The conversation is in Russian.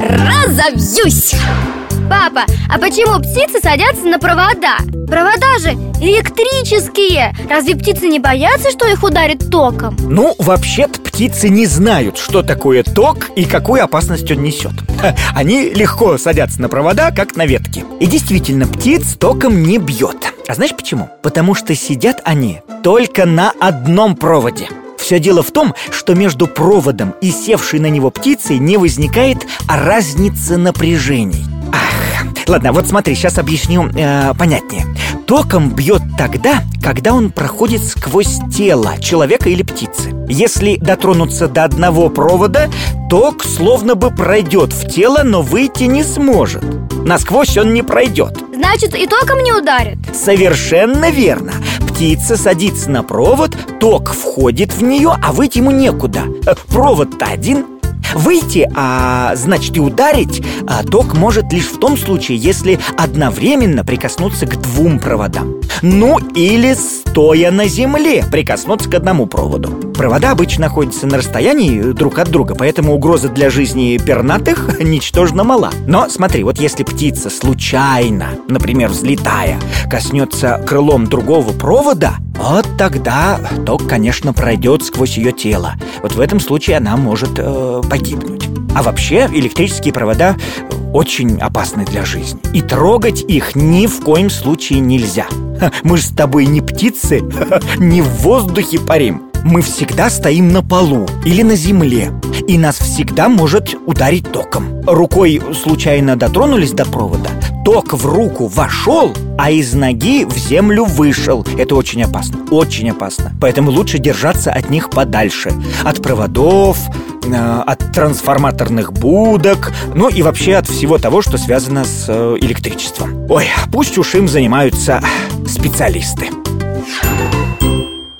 разовьюсь Папа, а почему птицы садятся на провода? Провода же электрические Разве птицы не боятся, что их ударит током? Ну, вообще-то птицы не знают, что такое ток и какую опасность он несет Они легко садятся на провода, как на ветке И действительно, птиц током не бьет А знаешь почему? Потому что сидят они только на одном проводе все дело в том, что между проводом и севшей на него птицей не возникает разницы напряжений. Ах, ладно, вот смотри, сейчас объясню э, понятнее. Током бьет тогда, когда он проходит сквозь тело человека или птицы. Если дотронуться до одного провода, ток словно бы пройдет в тело, но выйти не сможет. Насквозь он не пройдет. Значит, и током не ударит? Совершенно верно птица садится на провод, ток входит в нее, а выйти ему некуда. Э, Провод-то один Выйти, а значит и ударить, а ток может лишь в том случае, если одновременно прикоснуться к двум проводам. Ну или стоя на земле прикоснуться к одному проводу. Провода обычно находятся на расстоянии друг от друга, поэтому угроза для жизни пернатых ничтожно мала. Но смотри, вот если птица случайно, например, взлетая, коснется крылом другого провода вот тогда ток, конечно, пройдет сквозь ее тело. Вот в этом случае она может э, погибнуть. А вообще электрические провода очень опасны для жизни. И трогать их ни в коем случае нельзя. Мы же с тобой не птицы, не в воздухе парим. Мы всегда стоим на полу или на земле, и нас всегда может ударить током. Рукой случайно дотронулись до провода, ток в руку вошел, а из ноги в землю вышел. Это очень опасно, очень опасно. Поэтому лучше держаться от них подальше. От проводов, э, от трансформаторных будок, ну и вообще от всего того, что связано с э, электричеством. Ой, пусть уж им занимаются специалисты.